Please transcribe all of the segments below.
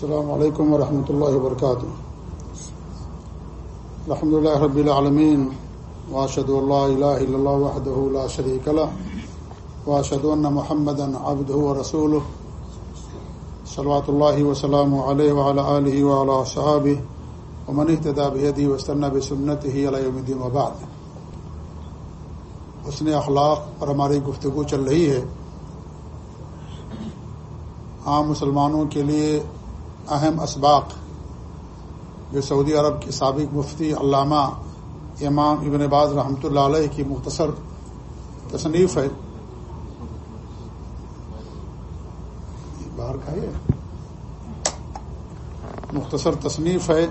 السلام علیکم ورحمۃ اللہ وبرکاتہ الحمد لله رب العالمين واشهد ان لا اله الا الله وحده لا شريك له واشهد ان محمدا عبده ورسوله، صلوات الله وسلامه عليه وعلى اله وعلى اصحابه ومن اهتدى بهديه واستنى بسنته الى يوم الدين وبعد. حسن اخلاق پر ہماری گفتگو چل رہی ہے۔ عام مسلمانوں کے لیے اہم اسباق جو سعودی عرب کے سابق مفتی علامہ امام ابن باز رحمۃ اللہ علیہ کی مختصر تصنیف ہے۔ باہر کھائیے مختصر تصنیف ہے۔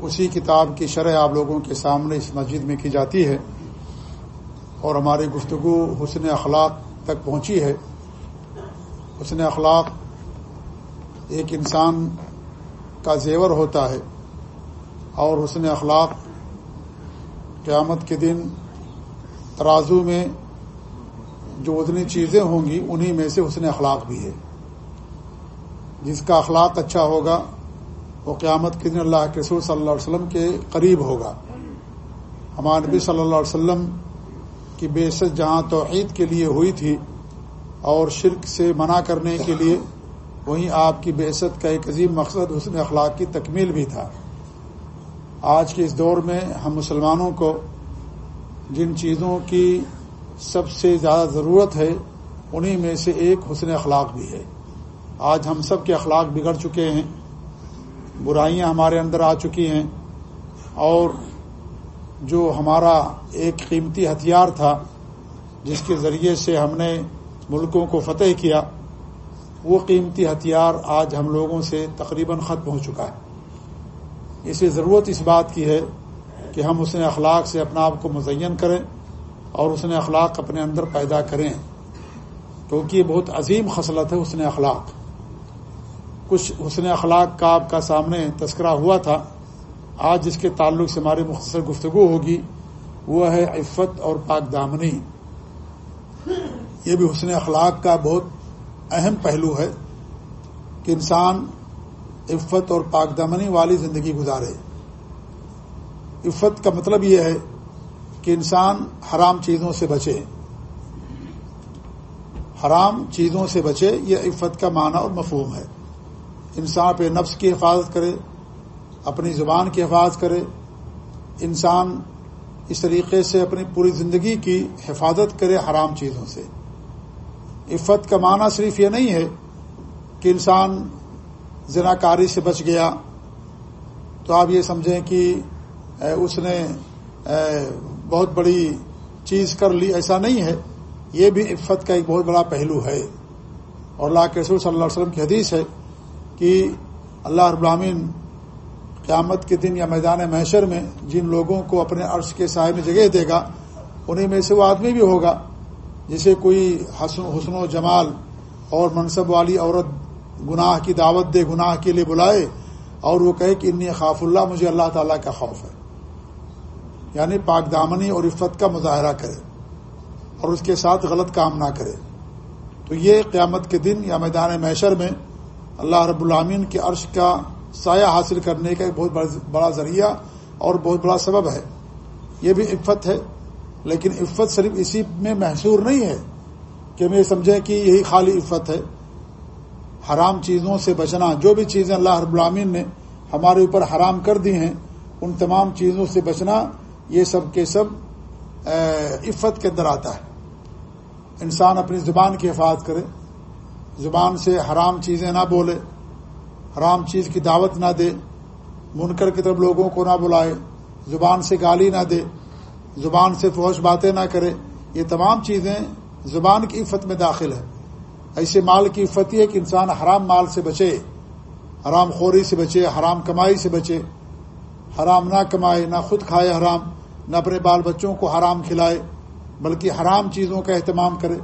اسی کتاب کی شرح آپ لوگوں کے سامنے اس مسجد میں کی جاتی ہے۔ اور ہماری گفتگو حسن اخلاق تک پہنچی ہے۔ حسن اخلاق ایک انسان کا زیور ہوتا ہے اور حسن اخلاق قیامت کے دن ترازو میں جو اتنی چیزیں ہوں گی، انہی میں سے حسن اخلاق بھی ہے۔ جس کا اخلاق اچھا ہوگا، وہ قیامت کے دن اللہ کے رسول صلی اللہ علیہ وسلم کے قریب ہوگا۔ ہمارے نبی صلی اللہ علیہ وسلم کی بے جہاں توحید کے لیے ہوئی تھی اور شرک سے منع کرنے کے لیے وہیں آپ کی بےست کا ایک عظیم مقصد حسن اخلاق کی تکمیل بھی تھا۔ آج کے اس دور میں ہم مسلمانوں کو جن چیزوں کی سب سے زیادہ ضرورت ہے، انہی میں سے ایک حسن اخلاق بھی ہے۔ آج ہم سب کے اخلاق بگڑ چکے ہیں، برائیاں ہمارے اندر آ چکی ہیں، اور جو ہمارا ایک قیمتی ہتھیار تھا، جس کے ذریعے سے ہم نے ملکوں کو فتح کیا وہ قیمتی ہتھیار آج ہم لوگوں سے تقریباً ختم ہو چکا ہے۔ اسے ضرورت اس بات کی ہے کہ ہم اس نے اخلاق سے اپنا آپ کو مزین کریں اور اس نے اخلاق اپنے اندر پیدا کریں۔ کیونکہ یہ بہت عظیم خصلت ہے اس نے اخلاق۔ کچھ حسن اخلاق کا آپ کا سامنے تذکرہ ہوا تھا۔ آج جس کے تعلق سے ہماری مختصر گفتگو ہوگی، وہ ہے عفت اور پاک دامنی۔ یہ بھی حسن اخلاق کا بہت اہم پہلو ہے کہ انسان عفت اور پاک دمنی والی زندگی گزارے۔ عفت کا مطلب یہ ہے کہ انسان حرام چیزوں سے بچے۔ حرام چیزوں سے بچے، یہ عفت کا معنی اور مفہوم ہے۔ انسان پہ نفس کی حفاظت کرے، اپنی زبان کی حفاظت کرے۔ انسان اس طریقے سے اپنی پوری زندگی کی حفاظت کرے حرام چیزوں سے۔ عفت کا معنی صرف یہ نہیں ہے کہ انسان زنا کاری سے بچ گیا تو آپ یہ سمجھیں کہ اس نے بہت بڑی چیز کر لی، ایسا نہیں ہے۔ یہ بھی عفت کا ایک بہت بڑا پہلو ہے۔ اور اللہ کے رسول صلی اللہ علیہ وسلم کی حدیث ہے کہ اللہ رب العالمین قیامت کے دن یا میدان محشر میں جن لوگوں کو اپنے عرش کے سائے میں جگہ دے گا، انہیں میں سے وہ آدمی بھی ہوگا۔ جسے کوئی حسن حسن و جمال اور منصب والی عورت گناہ کی دعوت دے، گناہ کے لیے بلائے اور وہ کہے کہ انی خاف اللہ، مجھے اللہ تعالیٰ کا خوف ہے۔ یعنی پاک دامنی اور عفت کا مظاہرہ کرے اور اس کے ساتھ غلط کام نہ کرے۔ تو یہ قیامت کے دن یا میدان میشر میں اللہ رب العامین کے عرش کا سایہ حاصل کرنے کا ایک بہت بڑا ذریعہ اور بہت بڑا سبب ہے۔ یہ بھی عفت ہے۔ لیکن عفت صرف اسی میں محصور نہیں ہے کہ میں سمجھیں کہ یہی خالی عفت ہے۔ حرام چیزوں سے بچنا، جو بھی چیزیں اللہ رب العامین نے ہمارے اوپر حرام کر دی ہیں، ان تمام چیزوں سے بچنا یہ سب کے سب عفت کے اندر آتا ہے۔ انسان اپنی زبان کی حفاظت کرے، زبان سے حرام چیزیں نہ بولے، حرام چیز کی دعوت نہ دے، منکر کی طرف لوگوں کو نہ بلائے، زبان سے گالی نہ دے زبان سے فوش باتیں نہ کرے، یہ تمام چیزیں زبان کی عفت میں داخل ہے ایسے مال کی عفت یہ کہ انسان حرام مال سے بچے، حرام خوری سے بچے، حرام کمائی سے بچے۔ حرام نہ کمائے، نہ خود کھائے حرام، نہ اپنے بال بچوں کو حرام کھلائے، بلکہ حرام چیزوں کا اہتمام کرے۔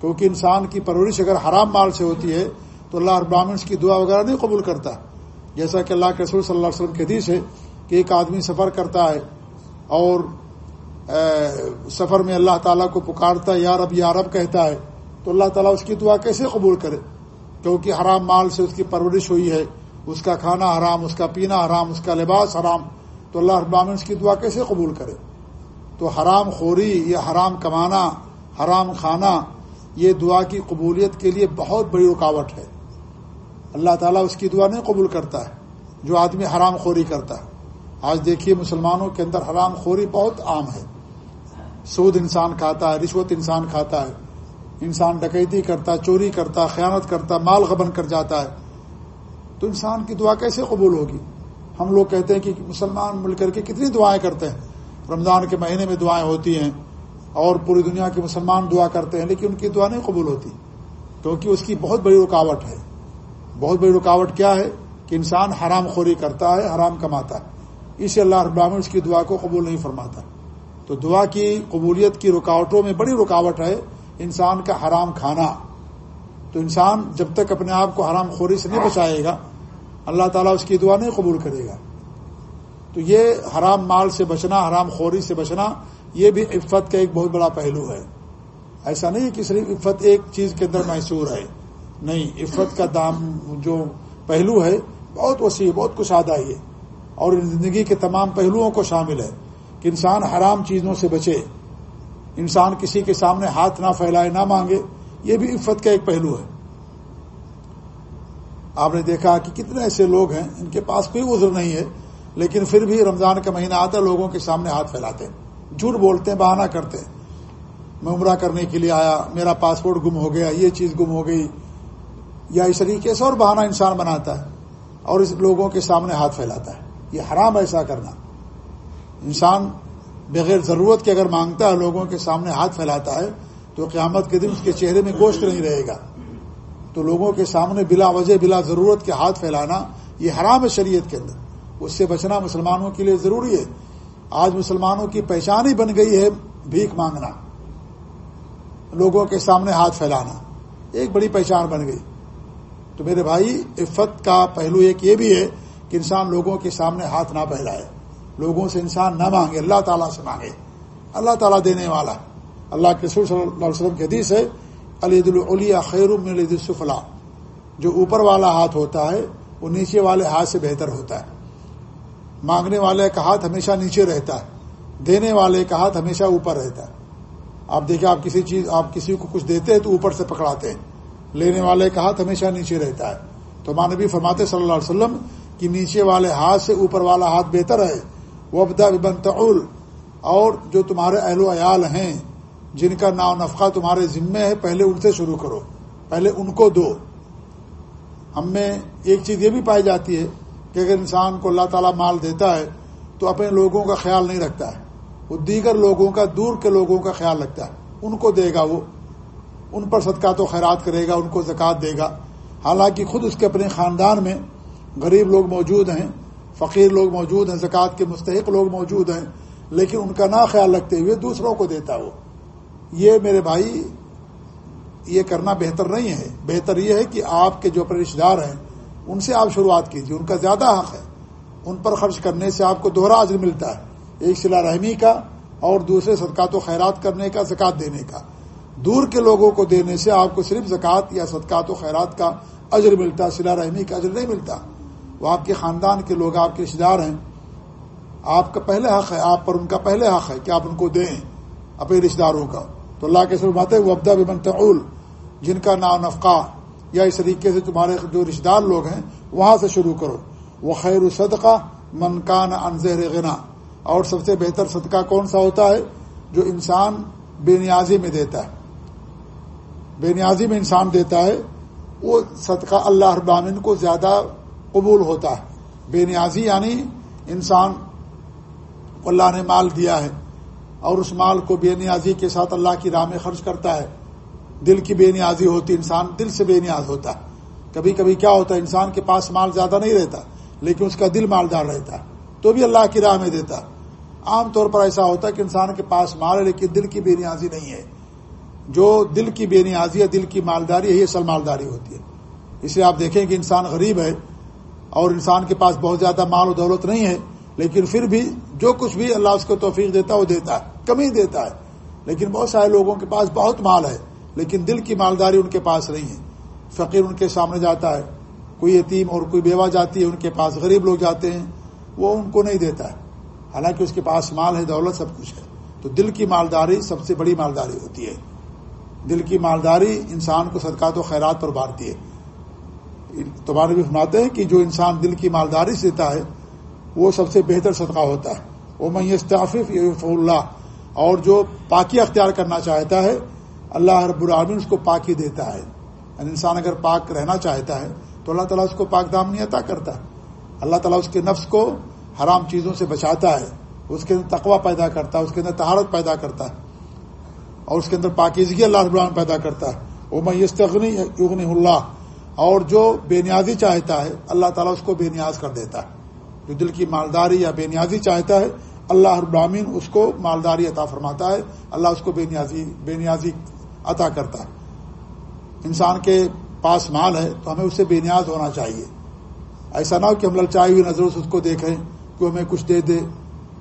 کیونکہ انسان کی پرورش اگر حرام مال سے ہوتی ہے، تو اللہ ابراہین اس کی دعا وغیرہ نہیں قبول کرتا۔ جیسا کہ اللہ کے رسول صلی اللہ علیہ وسلم کے حدیث ہے کہ ایک آدمی سفر کرتا ہے اور سفر میں اللہ تعالیٰ کو پکارتا ہے، یا رب یا رب کہتا ہے، تو اللہ تعالیٰ اس کی دعا کیسے قبول کرے؟ کیونکہ حرام مال سے اس کی پرورش ہوئی ہے، اس کا کھانا حرام، اس کا پینا حرام، اس کا لباس حرام، تو اللہ ابامن اس کی دعا کیسے قبول کرے؟ تو حرام خوری، یا حرام کمانا، حرام کھانا، یہ دعا کی قبولیت کے لیے بہت بڑی رکاوٹ ہے۔ اللہ تعالیٰ اس کی دعا نہیں قبول کرتا ہے، جو آدمی حرام خوری کرتا ہے۔ آج دیکھیے، مسلمانوں کے اندر حرام خوری بہت عام ہے۔ سود انسان کھاتا ہے، رشوت انسان کھاتا ہے۔ انسان ڈکیتی کرتا، چوری کرتا خیانت کرتا، مال غبن کر جاتا ہے۔ تو انسان کی دعا کیسے قبول ہوگی؟ ہم لوگ کہتے ہیں کہ مسلمان مل کر کے کتنی دعائیں کرتے ہیں۔ رمضان کے مہینے میں دعائیں ہوتی ہیں اور پوری دنیا کے مسلمان دعا کرتے ہیں، لیکن ان کی دعا نہیں قبول ہوتی۔ کیونکہ اس کی بہت بڑی رکاوٹ ہے۔ بہت بڑی رکاوٹ کیا ہے؟ کہ انسان حرام خوری کرتا ہے، حرام کماتا ہے۔ اسے اللہ رب اس کی دعا کو قبول نہیں فرماتا۔ تو دعا کی، قبولیت کی رکاوٹوں میں بڑی رکاوٹ ہے، انسان کا حرام کھانا۔ تو انسان جب تک اپنے آپ کو حرام خوری سے نہیں بچائے گا، اللہ تعالیٰ اس کی دعا نہیں قبول کرے گا۔ تو یہ حرام مال سے بچنا، حرام خوری سے بچنا، یہ بھی عفت کا ایک بہت بڑا پہلو ہے۔ ایسا نہیں کہ صرف عفت ایک چیز کے اندر محسور ہے۔ نہیں، عفت کا دام جو پہلو ہے، بہت وسیع بہت کچھ آدھا ہے۔ اور زندگی کے تمام پہلوؤں کو شامل ہے۔ کہ انسان حرام چیزوں سے بچے، انسان کسی کے سامنے ہاتھ نہ پھیلائے، نہ مانگے، یہ بھی عفت کا ایک پہلو ہے۔ آپ نے دیکھا کہ کتنے ایسے لوگ ہیں، ان کے پاس کوئی عذر نہیں ہے، لیکن پھر بھی رمضان کا مہینہ آتا ہے، لوگوں کے سامنے ہاتھ پھیلاتے ہیں۔ جھوٹ بولتے ہیں، بہانہ کرتے ہیں۔ میں عمرہ کرنے کے لیے آیا، میرا پاسپورٹ گم ہو گیا، یہ چیز گم ہو گئی۔ یا اس طریقے سے اور بہانہ انسان بناتا ہے اور اس لوگوں کے سامنے ہاتھ پھیلاتا ہے۔ یہ حرام ایسا کرنا۔ انسان بغیر ضرورت کے اگر مانگتا ہے لوگوں کے سامنے ہاتھ پھیلاتا ہے، تو قیامت کے دن اس کے چہرے میں گوشت نہیں رہے گا۔ تو لوگوں کے سامنے بلا وجہ، بلا ضرورت کے ہاتھ پھیلانا یہ حرام ہے شریعت کے اندر۔ اس سے بچنا مسلمانوں کے لیے ضروری ہے۔ آج مسلمانوں کی پہچان ہی بن گئی ہے بھیک مانگنا، لوگوں کے سامنے ہاتھ پھیلانا۔ ایک بڑی پہچان بن گئی۔ تو میرے بھائی، عفت کا پہلو ایک یہ بھی ہے کہ انسان لوگوں کے سامنے ہاتھ نہ پھیلائے۔ لوگوں سے انسان نہ مانگے، اللہ تعالیٰ سے مانگے۔ اللہ تعالیٰ دینے والا۔ اللہ کے سور صلی اللہ علیہ وسلم کے حدیث ہے علی العلیٰ خیر من علی السفلا جو اوپر والا ہاتھ ہوتا ہے، وہ نیچے والے ہاتھ سے بہتر ہوتا ہے۔ مانگنے والے کا ہاتھ ہمیشہ نیچے رہتا ہے۔ دینے والے کا ہاتھ ہمیشہ اوپر رہتا ہے۔ آپ دیکھیں، آپ کسی چیز، آپ کسی کو کچھ دیتے ہیں تو اوپر سے پکڑاتے ہیں۔ لینے والے کا ہاتھ ہمیشہ نیچے رہتا ہے۔ تو مانبی فرماتے صلی اللہ علیہ وسلم کہ نیچے والے ہاتھ سے اوپر والا ہاتھ بہتر ہے۔ وبدا بن تعول۔ اور جو تمہارے اہل و عیال ہیں، جن کا ناؤ نفقہ تمہارے ذمے ہے، پہلے ان سے شروع کرو۔ پہلے ان کو دو۔ ہم میں ایک چیز یہ بھی پائی جاتی ہے کہ اگر انسان کو اللہ تعالیٰ مال دیتا ہے، تو اپنے لوگوں کا خیال نہیں رکھتا ہے۔ وہ دیگر لوگوں کا، دور کے لوگوں کا خیال رکھتا ہے۔ ان کو دے گا وہ۔ ان پر صدقات و خیرات کرے گا، ان کو زکوٰۃ دے گا۔ حالانکہ خود اس کے اپنے خاندان میں غریب لوگ موجود ہیں۔ فقیر لوگ موجود ہیں، زکوٰۃ کے مستحق لوگ موجود ہیں، لیکن ان کا نہ خیال رکھتے ہوئے دوسروں کو دیتا وہ یہ میرے بھائی، یہ کرنا بہتر نہیں ہے۔ بہتر یہ ہے کہ آپ کے جو اپنے رشتے دار ہیں، ان سے آپ شروعات کیجیے۔ ان کا زیادہ حق ہے۔ ان پر خرچ کرنے سے آپ کو دوہرا عزر ملتا ہے۔ ایک سلا رحمی کا اور دوسرے صدقات و خیرات کرنے کا، زکوٰۃ دینے کا۔ دور کے لوگوں کو دینے سے آپ کو صرف زکوٰۃ یا صدقات و خیرات کا اجر ملتا سلا رحمی کا اجر نہیں ملتا۔ وہ آپ کے خاندان کے لوگ، آپ کے رشتے دار ہیں، آپ کا پہلے حق ہے، آپ پر ان کا پہلے حق ہے کہ آپ ان کو دیں اپنے رشتے داروں کا۔ تو اللہ کے سر بات ہے وہ ابدا بن تعول، جن کا نام نفقہ، یا اس طریقے سے تمہارے جو رشتے دار لوگ ہیں، وہاں سے شروع کرو۔ وہ خیر صدقہ منکان انضر غنا۔ اور سب سے بہتر صدقہ کون سا ہوتا ہے؟ جو انسان بے نیازی میں دیتا ہے۔ بے نیازی میں انسان دیتا ہے، وہ صدقہ اللہ ابامن کو زیادہ قبول ہوتا ہے۔ بے نیازی یعنی انسان کو اللہ نے مال دیا ہے اور اس مال کو بے نیازی کے ساتھ اللہ کی راہ میں خرچ کرتا ہے۔ دل کی بے نیازی ہوتی، انسان دل سے بے نیاز ہوتا۔ ہے کبھی کبھی کیا ہوتا ہے انسان کے پاس مال زیادہ نہیں رہتا، لیکن اس کا دل مالدار رہتا ہے تو بھی اللہ کی راہ میں دیتا۔ عام طور پر ایسا ہوتا ہے کہ انسان کے پاس مال ہے لیکن دل کی بے نیازی نہیں ہے۔ جو دل کی بے نیازی ہے، دل کی مالداری ہے، یہ اصل مالداری ہوتی ہے۔ اس لیے آپ دیکھیں کہ انسان غریب ہے۔ اور انسان کے پاس بہت زیادہ مال و دولت نہیں ہے، لیکن پھر بھی جو کچھ بھی اللہ اس کو توفیق دیتا ہے، وہ دیتا ہے، کمی دیتا ہے۔ لیکن بہت سارے لوگوں کے پاس بہت مال ہے، لیکن دل کی مالداری ان کے پاس نہیں ہے۔ فقیر ان کے سامنے جاتا ہے، کوئی یتیم اور کوئی بیوہ جاتی ہے، ان کے پاس غریب لوگ جاتے ہیں، وہ ان کو نہیں دیتا ہے۔ حالانکہ اس کے پاس مال ہے، دولت سب کچھ ہے۔ تو دل کی مالداری سب سے بڑی مالداری ہوتی ہے۔ دل کی مالداری انسان کو صدقات و خیرات پر بارتی ہے۔ تمہارے بھی سناتے ہیں کہ جو انسان دل کی مالداری سے دیتا ہے، وہ سب سے بہتر صدقہ ہوتا ہے۔ وہ میں استعفف اللہ اور جو پاکی اختیار کرنا چاہتا ہے، اللہ رب العالمین اس کو پاکی دیتا ہے۔ یعنی انسان اگر پاک رہنا چاہتا ہے، تو اللہ تعالیٰ اس کو پاک دامنی عطا کرتا۔ ہے اللہ تعالیٰ اس کے نفس کو حرام چیزوں سے بچاتا ہے۔ اس کے اندر تقوا پیدا کرتا ہے، اس کے اندر تہارت پیدا کرتا ہے۔ اور اس کے اندر پاکیزگی اللہ رب العالمین پیدا کرتا ہے۔ وہ میں یستغنی یغنی اللہ اور جو بے نیازی چاہتا ہے، اللہ تعالیٰ اس کو بے نیاز کر دیتا ہے۔ جو دل کی مالداری یا بے نیازی چاہتا ہے، اللہ ابراہین اس کو مالداری عطا فرماتا ہے۔ اللہ اس کو بے نیازی بے نیازی عطا کرتا ہے۔ انسان کے پاس مال ہے تو ہمیں اس سے بے نیاز ہونا چاہیے۔ ایسا نہ ہو کہ ہم للچائی ہوئی نظروں سے اس کو دیکھیں کہ ہمیں کچھ دے دے،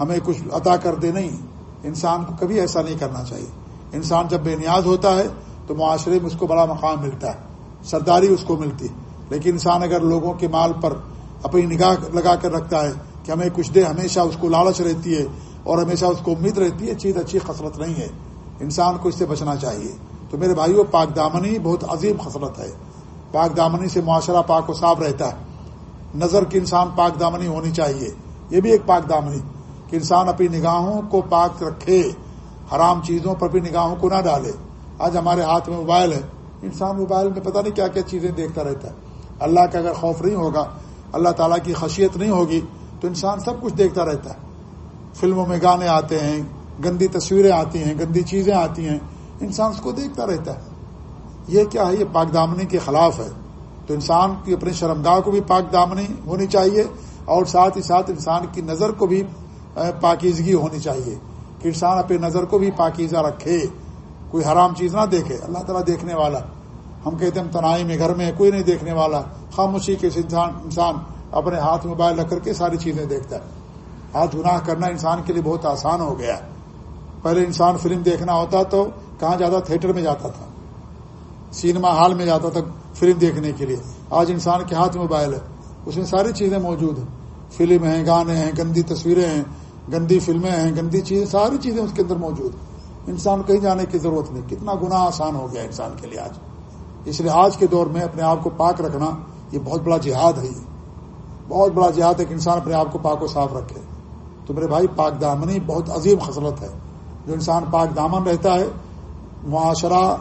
ہمیں کچھ عطا کر دے۔ نہیں، انسان کو کبھی ایسا نہیں کرنا چاہیے۔ انسان جب بے نیاز ہوتا ہے تو معاشرے میں اس کو بڑا مقام ملتا ہے۔ سرداری اس کو ملتی۔ لیکن انسان اگر لوگوں کے مال پر اپنی نگاہ لگا کر رکھتا ہے کہ ہمیں کچھ دے، ہمیشہ اس کو لالچ رہتی ہے اور ہمیشہ اس کو امید رہتی ہے، چیز اچھی خسرت نہیں ہے۔ انسان کو اس سے بچنا چاہیے۔ تو میرے بھائیوں پاک دامنی بہت عظیم خسرت ہے۔ پاک دامنی سے معاشرہ پاک و صاف رہتا ہے۔ نظر کی انسان پاک دامنی ہونی چاہیے۔ یہ بھی ایک پاک دامنی کہ انسان اپنی نگاہوں کو پاک رکھے، حرام چیزوں پر بھی نگاہوں کو نہ ڈالے۔ آج ہمارے ہاتھ میں موبائل ہے۔ انسان موبائل میں پتہ نہیں کیا کیا چیزیں دیکھتا رہتا ہے۔ اللہ کا اگر خوف نہیں ہوگا، اللہ تعالیٰ کی خشیت نہیں ہوگی، تو انسان سب کچھ دیکھتا رہتا ہے۔ فلموں میں گانے آتے ہیں، گندی تصویریں آتی ہیں، گندی چیزیں آتی ہیں۔ انسان اس کو دیکھتا رہتا ہے۔ یہ کیا ہے؟ یہ پاک دامنی کے خلاف ہے۔ تو انسان کی اپنی شرمگاہ کو بھی پاک دامنی ہونی چاہیے اور ساتھ ہی ساتھ انسان کی نظر کو بھی پاکیزگی ہونی چاہیے۔ کہ انسان اپنی نظر کو بھی پاکیزہ رکھے۔ کوئی حرام چیز نہ دیکھے، اللہ تعالیٰ دیکھنے والا۔ ہم کہتے ہیں تنہائی میں گھر میں کوئی نہیں دیکھنے والا۔ خاموشی کے انسان انسان اپنے ہاتھ موبائل رکھ کر کے ساری چیزیں دیکھتا ہے۔ آج گناہ کرنا انسان کے لیے بہت آسان ہو گیا پہلے انسان فلم دیکھنا ہوتا تو کہاں جاتا؟ تھیٹر میں جاتا تھا۔ سینما ہال میں جاتا تھا فلم دیکھنے کے لیے۔ آج انسان کے ہاتھ موبائل ہے۔ اس میں ساری چیزیں موجود ہیں۔ فلم ہیں، گانے ہیں، گندی تصویریں ہیں، گندی فلمیں ہیں، گندی چیزیں، ساری چیزیں اس کے اندر موجود ہیں۔ انسان کہیں جانے کی ضرورت نہیں۔ کتنا گناہ آسان ہو گیا انسان کے لیے آج۔ اس لیے آج کے دور میں اپنے آپ کو پاک رکھنا یہ بہت بڑا جہاد ہے۔ یہ بہت بڑا جہاد ہے کہ انسان اپنے آپ کو پاک و صاف رکھے۔ تو میرے بھائی، پاک دامنی بہت عظیم خصلت ہے۔ جو انسان پاک دامن رہتا ہے، معاشرہ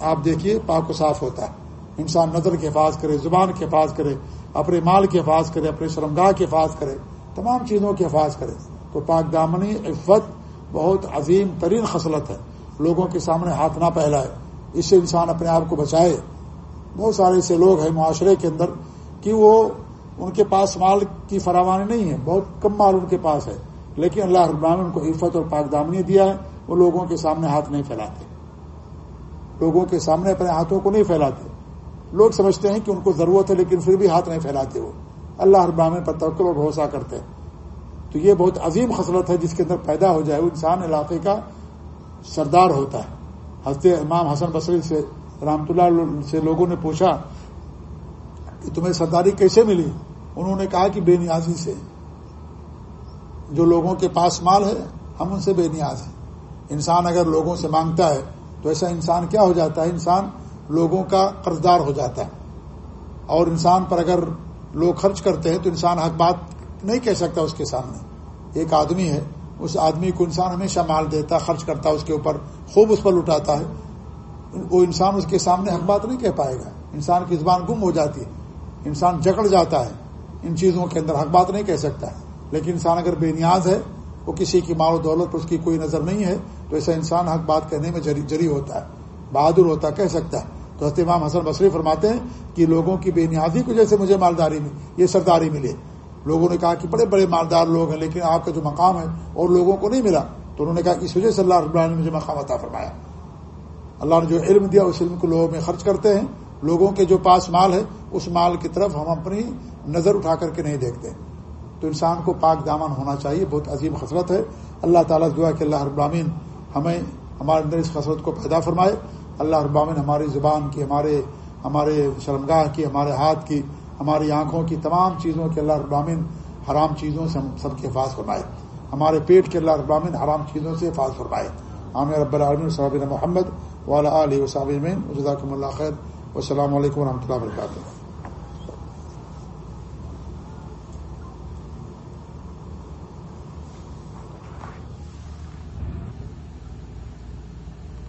آپ دیکھیے پاک و صاف ہوتا ہے۔ انسان نظر کے حفاظ کرے، زبان کے حفاظ کرے، اپنے مال کے حفاظ کرے، اپنے شرمگاہ کے حفاظ کرے، تمام چیزوں کے حفاظ کرے۔ تو پاک دامنی عفت بہت عظیم ترین خصلت ہے۔ لوگوں کے سامنے ہاتھ نہ پھیلائے۔ اس سے انسان اپنے آپ کو بچائے۔ بہت سارے ایسے لوگ ہیں معاشرے کے اندر کہ وہ ان کے پاس مال کی فراوانی نہیں ہے۔ بہت کم مال ان کے پاس ہے۔ لیکن اللہ ربان ان کو عفت اور پاک دامنی دیا ہے۔ وہ لوگوں کے سامنے ہاتھ نہیں پھیلاتے۔ لوگوں کے سامنے اپنے ہاتھوں کو نہیں پھیلاتے۔ لوگ سمجھتے ہیں کہ ان کو ضرورت ہے لیکن پھر بھی ہاتھ نہیں پھیلاتے وہ۔ اللہ ابراہین پر توقع اور بھروسہ کرتے ہیں۔ تو یہ بہت عظیم خصلت ہے جس کے اندر پیدا ہو جائے وہ انسان علاقے کا سردار ہوتا ہے۔ حضرت امام حسن بصری سے رحمت اللہ سے لوگوں نے پوچھا کہ تمہیں سرداری کیسے ملی؟ انہوں نے کہا کہ بے نیازی سے۔ جو لوگوں کے پاس مال ہے، ہم ان سے بے نیاز ہیں۔ انسان اگر لوگوں سے مانگتا ہے، تو ایسا انسان کیا ہو جاتا ہے؟ انسان لوگوں کا قرضدار ہو جاتا ہے۔ اور انسان پر اگر لوگ خرچ کرتے ہیں، تو انسان حق بات نہیں کہہ سکتا اس کے سامنے۔ ایک آدمی ہے، اس آدمی کو انسان ہمیشہ مال دیتا، خرچ کرتا، اس کے اوپر خوب اس پر لٹاتا ہے۔ وہ انسان اس کے سامنے حق بات نہیں کہہ پائے گا۔ انسان کی زبان گم ہو جاتی ہے۔ انسان جکڑ جاتا ہے۔ ان چیزوں کے اندر حق بات نہیں کہہ سکتا ہے۔ لیکن انسان اگر بے نیاز ہے، وہ کسی کی مال و دولت پر اس کی کوئی نظر نہیں ہے، تو ایسا انسان حق بات کہنے میں جری جری ہوتا ہے۔ بہادر ہوتا ہے کہہ سکتا ہے۔ تو حضرت امام حسن بصری فرماتے ہیں کہ لوگوں کی بے نیازی کو جیسے مجھے مالداری ملی، یہ سرداری ملے لوگوں نے کہا کہ بڑے بڑے مالدار لوگ ہیں، لیکن آپ کا جو مقام ہے اور لوگوں کو نہیں ملا، تو انہوں نے کہا اس وجہ سے اللہ رب نے مجھے مقام عطا فرمایا۔ اللہ نے جو علم دیا، اس علم کو لوگوں میں خرچ کرتے ہیں۔ لوگوں کے جو پاس مال ہے، اس مال کی طرف ہم اپنی نظر اٹھا کر کے نہیں دیکھتے۔ تو انسان کو پاک دامن ہونا چاہیے، بہت عظیم خسرت ہے۔ اللہ تعالیٰ دعا کہ اللہ ابامین ہمیں، ہمارے اندر اس خسرت کو پیدا فرمائے۔ اللہ ابامن ہماری زبان کی، ہمارے ہمارے شرمگاہ کی، ہمارے ہاتھ کی ہماری آنکھوں کی تمام چیزوں کے اللہ ابامن حرام چیزوں سے ہم سب کے حفاظ فرمائے۔ ہمارے پیٹ کے اللہ ابامن حرام چیزوں سے حفاظ فرمائے۔ عامر رب العالمین۔ صحابین محمد والا علیہ وصابین جزاکم اللہ خیر۔ السلام علیکم و رحمۃ اللہ وبرکاتہ۔